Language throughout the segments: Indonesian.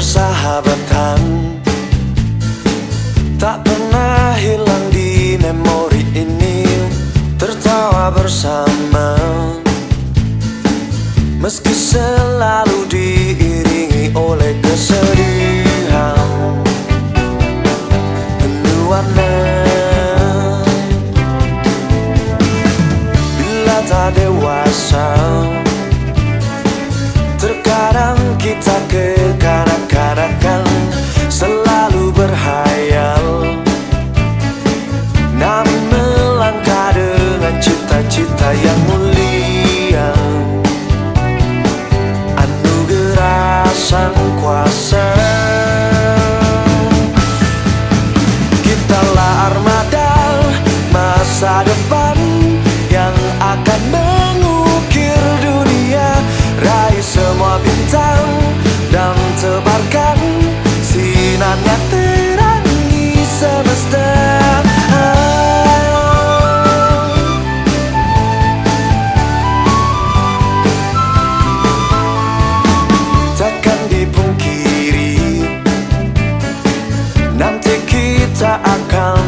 persahabatan Tak pernah hilang di memori ini Tertawa bersama. Meski selalu diiringi oleh kesedihan Penuh warna Bila tak dewasa sang kuasa. Kitalah armada masa depan Yang akan mengukir dunia. Raih semua bintang dan tebarkan Sinarnya terangi semesta kita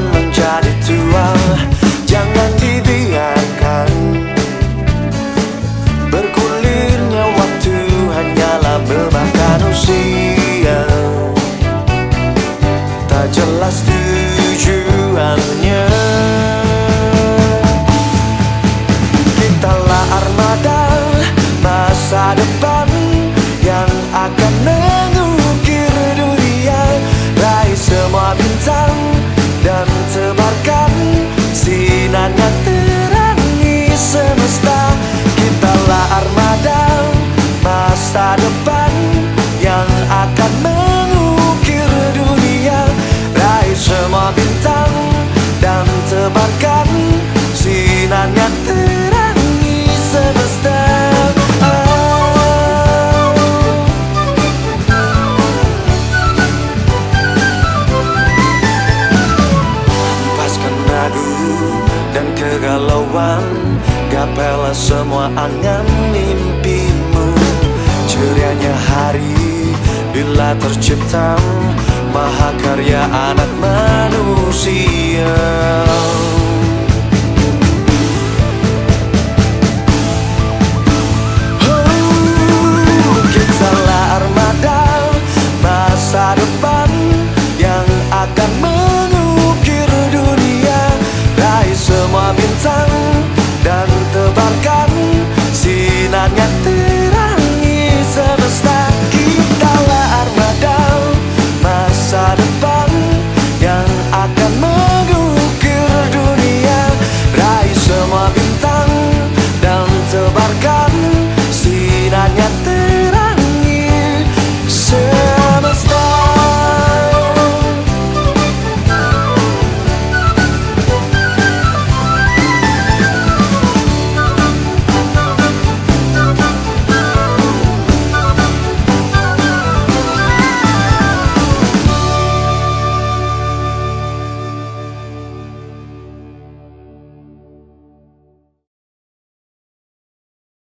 Sinarnya terangi semesta Kitalah semua angan mimpimu. Cerianya hari bila tercipta Mahakarya anak manusia